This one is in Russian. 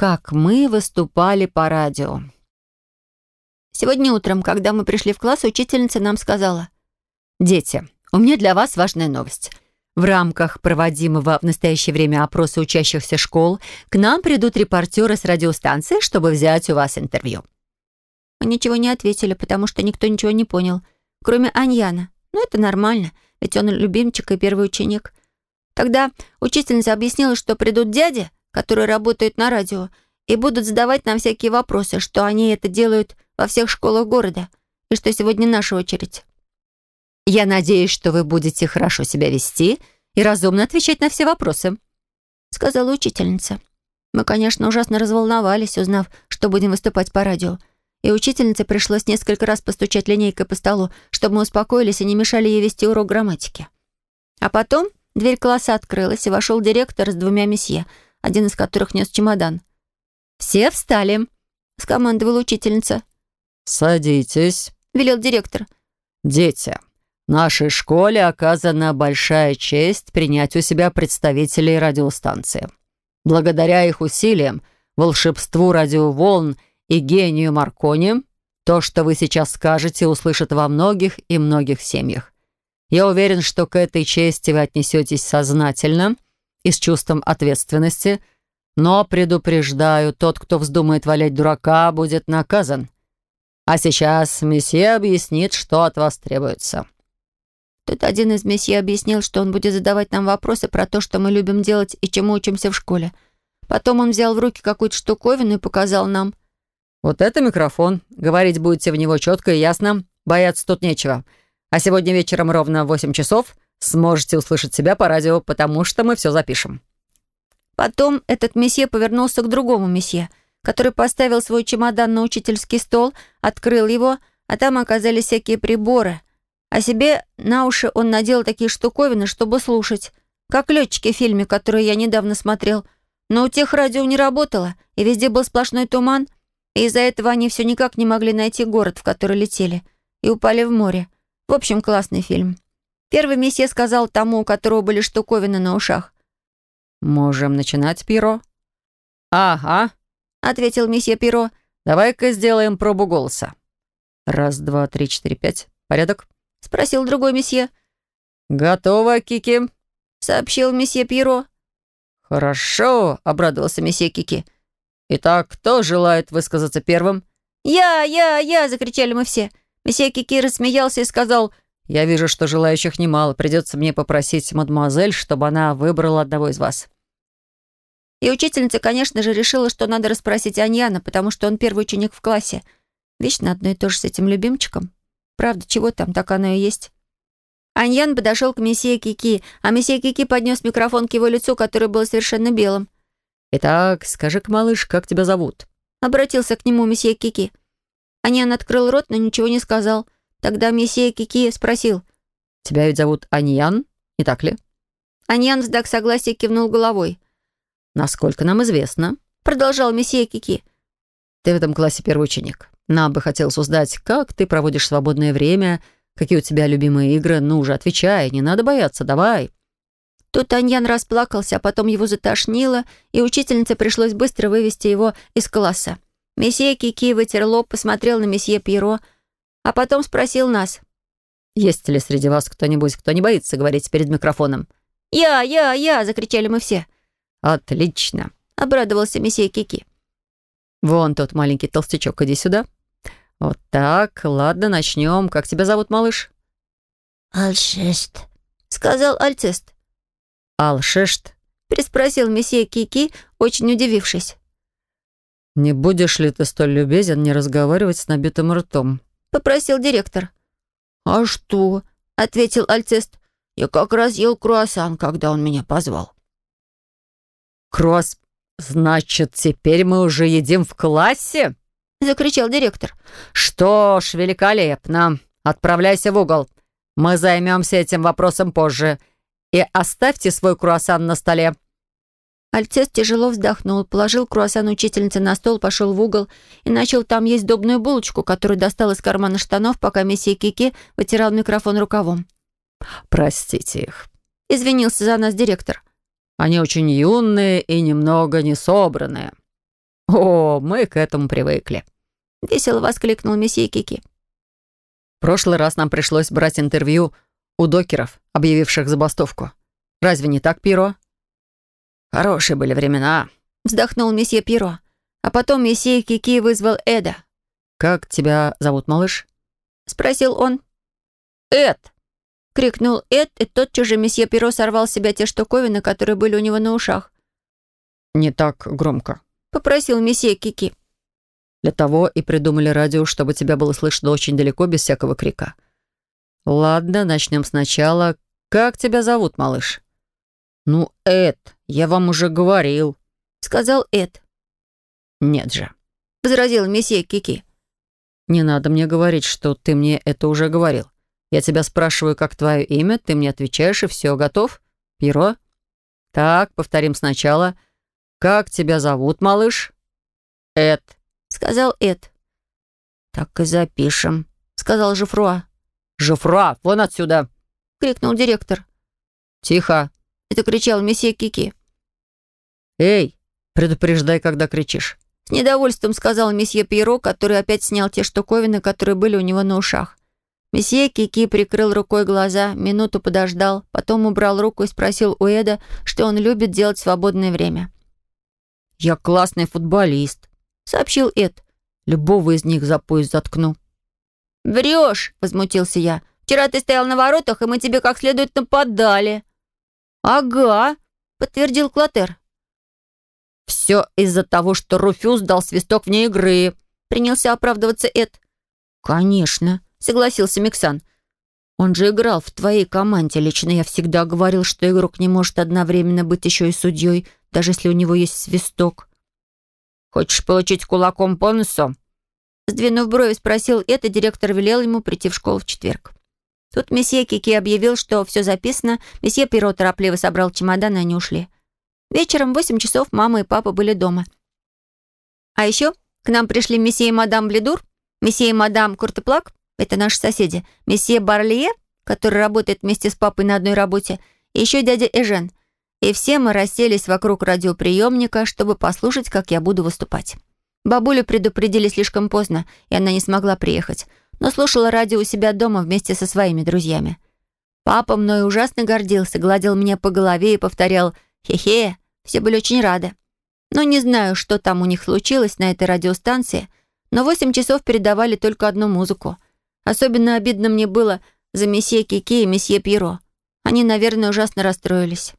как мы выступали по радио. Сегодня утром, когда мы пришли в класс, учительница нам сказала. «Дети, у меня для вас важная новость. В рамках проводимого в настоящее время опроса учащихся школ к нам придут репортеры с радиостанции, чтобы взять у вас интервью». Мы ничего не ответили, потому что никто ничего не понял, кроме Аньяна. Ну, это нормально, ведь он любимчик и первый ученик. Тогда учительница объяснила, что придут дяди, которые работают на радио, и будут задавать нам всякие вопросы, что они это делают во всех школах города, и что сегодня наша очередь. Я надеюсь, что вы будете хорошо себя вести и разумно отвечать на все вопросы», — сказала учительница. Мы, конечно, ужасно разволновались, узнав, что будем выступать по радио, и учительнице пришлось несколько раз постучать линейкой по столу, чтобы мы успокоились и не мешали ей вести урок грамматики. А потом дверь класса открылась, и вошел директор с двумя месье, один из которых нес чемодан. «Все встали», — скомандовала учительница. «Садитесь», — велел директор. «Дети, нашей школе оказана большая честь принять у себя представителей радиостанции. Благодаря их усилиям, волшебству радиоволн — и гению Маркони, то, что вы сейчас скажете, услышат во многих и многих семьях. Я уверен, что к этой чести вы отнесетесь сознательно и с чувством ответственности, но предупреждаю, тот, кто вздумает валять дурака, будет наказан. А сейчас месье объяснит, что от вас требуется». Тут один из месье объяснил, что он будет задавать нам вопросы про то, что мы любим делать и чему учимся в школе. Потом он взял в руки какую-то штуковину и показал нам. «Вот это микрофон. Говорить будете в него четко и ясно. Бояться тут нечего. А сегодня вечером ровно в 8 часов сможете услышать себя по радио, потому что мы все запишем». Потом этот месье повернулся к другому месье, который поставил свой чемодан на учительский стол, открыл его, а там оказались всякие приборы. А себе на уши он надел такие штуковины, чтобы слушать. Как летчики в фильме, который я недавно смотрел. Но у тех радио не работало, и везде был сплошной туман — и из-за этого они все никак не могли найти город, в который летели, и упали в море. В общем, классный фильм. Первый месье сказал тому, у которого были штуковины на ушах. «Можем начинать, Пиро?» «Ага», — ответил месье Пиро. «Давай-ка сделаем пробу голоса». «Раз, два, три, четыре, пять. Порядок?» — спросил другой месье. «Готово, Кики», — сообщил месье Пиро. «Хорошо», — обрадовался месье Кики. «Итак, кто желает высказаться первым?» «Я, я, я!» — закричали мы все. Месье Кики рассмеялся и сказал, «Я вижу, что желающих немало. Придется мне попросить мадемуазель, чтобы она выбрала одного из вас». И учительница, конечно же, решила, что надо расспросить Аньяна, потому что он первый ученик в классе. Вечно одно и то же с этим любимчиком. Правда, чего там, так оно и есть. Аньян подошел к месье Кики, а месье Кики поднес микрофон к его лицу, которое было совершенно белым. «Итак, скажи-ка, малыш, как тебя зовут?» Обратился к нему месье Кики. Аньян открыл рот, но ничего не сказал. Тогда месье Кики спросил. «Тебя ведь зовут Аньян, не так ли?» Аньян в знак согласия кивнул головой. «Насколько нам известно», — продолжал месье Кики. «Ты в этом классе первый ученик. Нам бы хотелось узнать, как ты проводишь свободное время, какие у тебя любимые игры. Ну уже отвечай, не надо бояться, давай». Тут Аньян расплакался, а потом его затошнило, и учительнице пришлось быстро вывести его из класса. Месье Кики вытер лоб, посмотрел на месье Пьеро, а потом спросил нас. «Есть ли среди вас кто-нибудь, кто не боится говорить перед микрофоном?» «Я, я, я!» — закричали мы все. «Отлично!» — обрадовался месье Кики. «Вон тот маленький толстячок, иди сюда. Вот так, ладно, начнем. Как тебя зовут, малыш?» «Альцест», — сказал Альцест. «Алшешт?» — переспросил месье Кики, очень удивившись. «Не будешь ли ты столь любезен не разговаривать с набитым ртом?» — попросил директор. «А что?» — ответил Альцест. «Я как раз ел круассан, когда он меня позвал». «Круасс... Значит, теперь мы уже едим в классе?» — закричал директор. «Что ж, великолепно. Отправляйся в угол. Мы займемся этим вопросом позже и оставьте свой круассан на столе». Альцес тяжело вздохнул, положил круассан учительницы на стол, пошел в угол и начал там есть добную булочку, которую достал из кармана штанов, пока месье Кики вытирал микрофон рукавом. «Простите их», — извинился за нас директор. «Они очень юные и немного несобранные». «О, мы к этому привыкли», — весело воскликнул месье Кики. «В прошлый раз нам пришлось брать интервью у докеров, объявивших забастовку. Разве не так, Пиро?» «Хорошие были времена», — вздохнул месье Пиро. А потом месье Кики вызвал Эда. «Как тебя зовут, малыш?» — спросил он. «Эд!» — крикнул Эд, и тотчас же месье Пиро сорвал с себя те штуковины, которые были у него на ушах. «Не так громко», — попросил месье Кики. «Для того и придумали радио, чтобы тебя было слышно очень далеко, без всякого крика. Ладно, начнем сначала. Как тебя зовут, малыш?» «Ну, Эд, я вам уже говорил», — сказал Эд. «Нет же», — возразил месье Кики. «Не надо мне говорить, что ты мне это уже говорил. Я тебя спрашиваю, как твое имя, ты мне отвечаешь, и все, готов? Пиро? Так, повторим сначала. Как тебя зовут, малыш? Эд, сказал Эд. Так и запишем, сказал Жифруа. Жифруа, вон отсюда, крикнул директор. Тихо, это кричал месье Кики. Эй, предупреждай, когда кричишь. С недовольством сказал месье Пьеро, который опять снял те штуковины, которые были у него на ушах. Месье Кики прикрыл рукой глаза, минуту подождал, потом убрал руку и спросил у Эда, что он любит делать в свободное время. «Я классный футболист», — сообщил Эд. «Любого из них за пояс заткну». «Врешь!» — возмутился я. «Вчера ты стоял на воротах, и мы тебе как следует нападали». «Ага», — подтвердил Клотер. «Все из-за того, что Руфюз дал свисток вне игры», — принялся оправдываться Эд. «Конечно», согласился Миксан. «Он же играл в твоей команде. Лично я всегда говорил, что игрок не может одновременно быть еще и судьей, даже если у него есть свисток». «Хочешь получить кулаком по носу?» Сдвинув брови, спросил это, директор велел ему прийти в школу в четверг. Тут месье Кики объявил, что все записано, месье Перо торопливо собрал чемодан, и они ушли. Вечером в восемь часов мама и папа были дома. А еще к нам пришли месье и мадам Бледур, месье и мадам Куртеплак, это наши соседи. Месье Барлие, который работает вместе с папой на одной работе, и еще дядя Эжен. И все мы расселись вокруг радиоприемника, чтобы послушать, как я буду выступать. Бабулю предупредили слишком поздно, и она не смогла приехать, но слушала радио у себя дома вместе со своими друзьями. Папа мной ужасно гордился, гладил меня по голове и повторял «Хе-хе». Все были очень рады. Но не знаю, что там у них случилось на этой радиостанции, но восемь часов передавали только одну музыку — Особенно обидно мне было за месье Кики и месье Пьеро. Они, наверное, ужасно расстроились.